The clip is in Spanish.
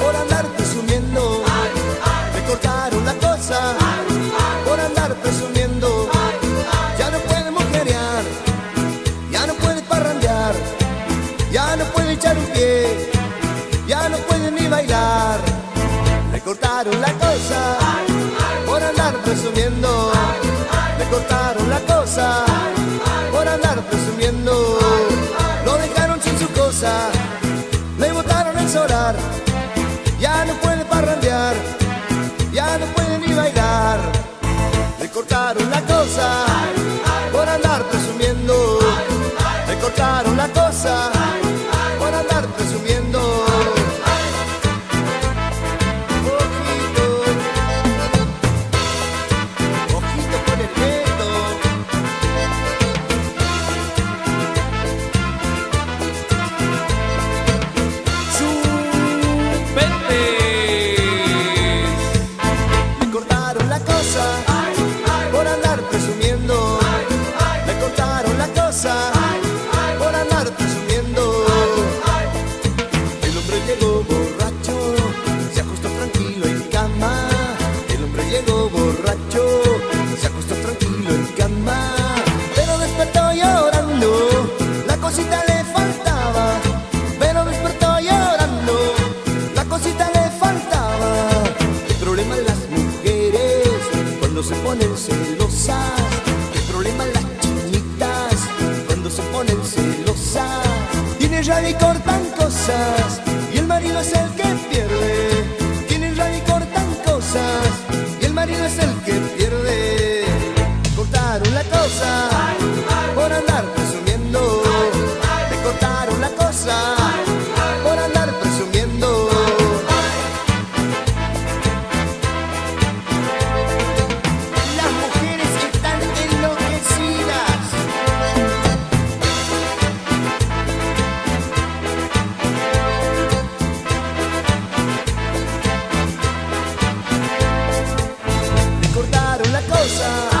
por andar presumiendo. Ay, me cortaron la cosa por andar presumiendo. Ya no puedes mojerear, ya no puedes parrandear, ya no puedes echar un pie, ya no puedes ni bailar. Me cortaron la cosa. ya no puede parrandear, ya no puede ni bailar. Le cortaron la cosa. celosas. El problema las chinitas cuando se ponen celosas. Tiene ya y cortan cosas. closer